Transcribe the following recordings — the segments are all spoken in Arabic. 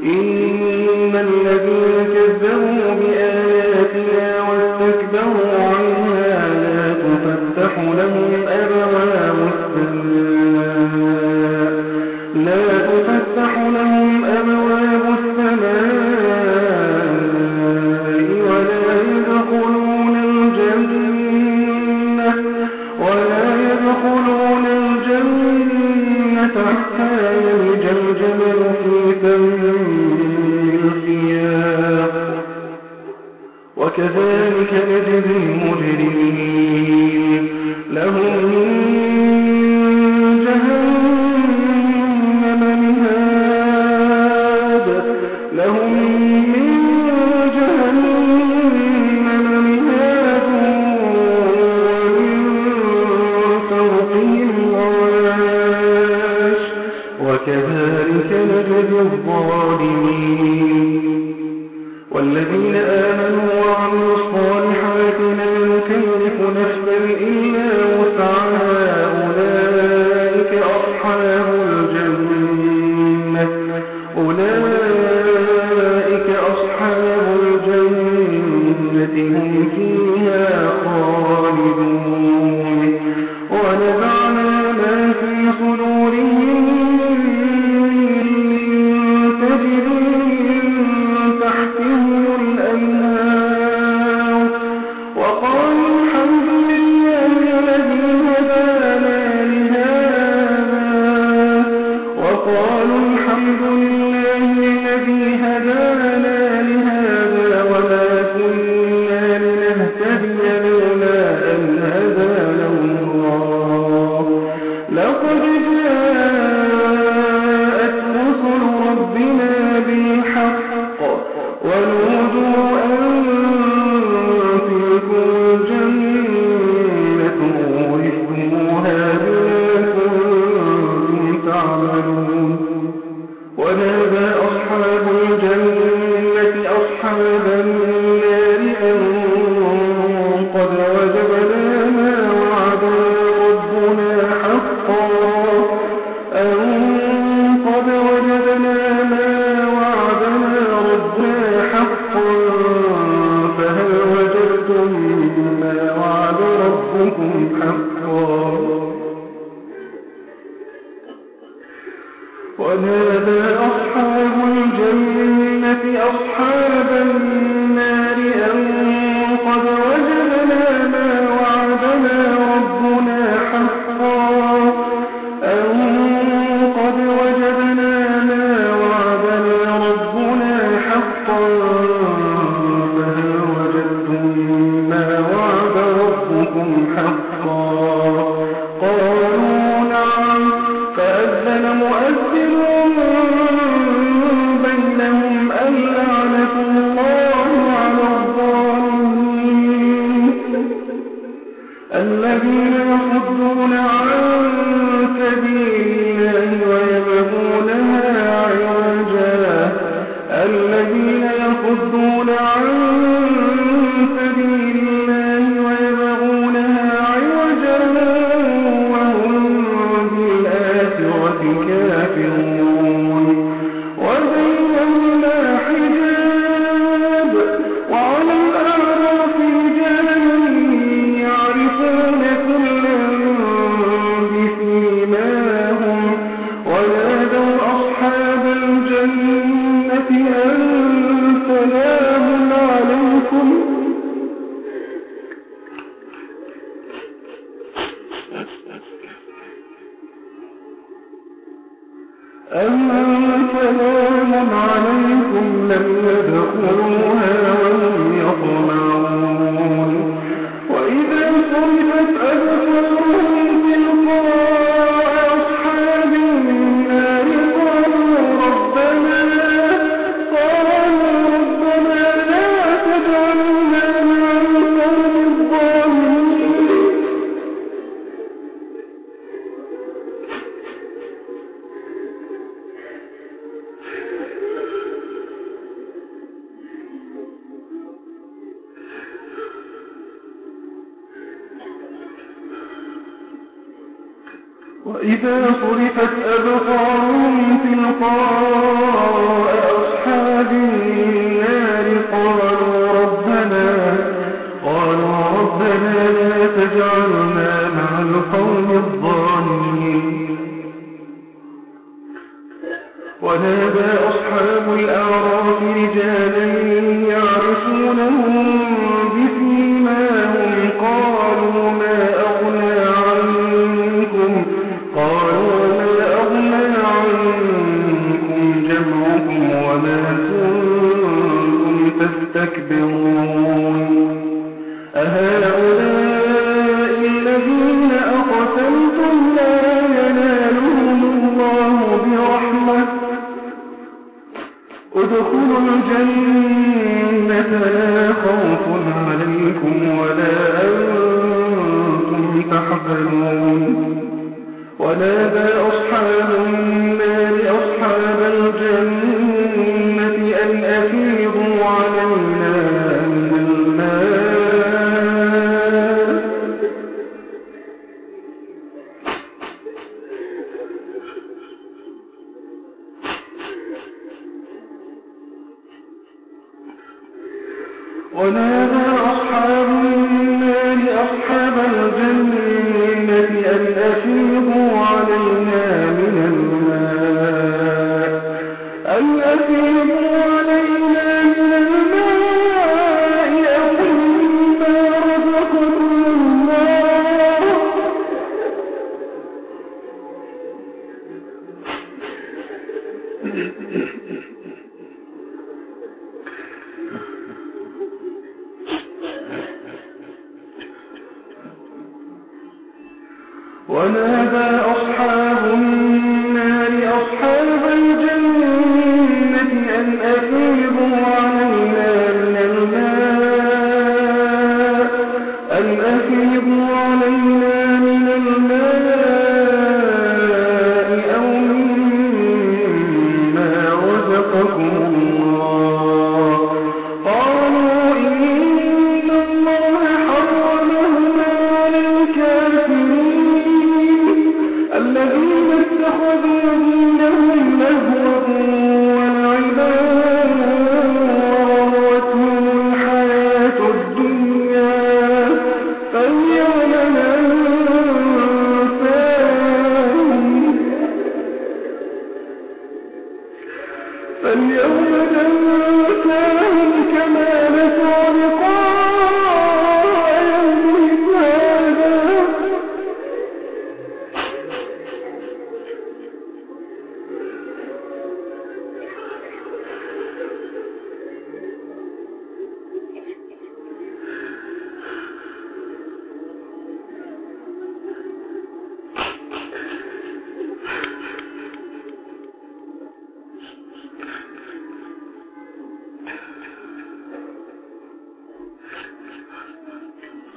إن الذين كذبوا بآياتنا واستكبروا عنها لا تفتح لهم أبواب السلام وكذلك نجد الظالمين. والذين آمنوا يَعْلَمُونَ أن سلام عليكم لم يدخلوها إذا صرفت أبصارهم تلقاء ادخلوا الجنة. لا ونادى أصحاب النار أصحاب الجنة أن أفيضوا علينا من الماء. أن أفيضوا علينا ونادى أصحاب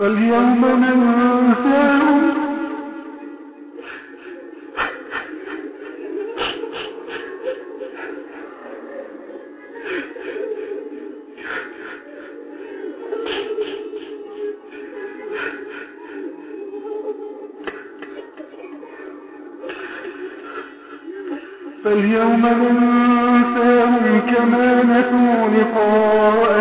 فاليوم ننساهم فاليوم ننساهم كما نسوا لقاء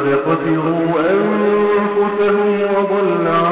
قد خسروا أنفسهم وضل عنهم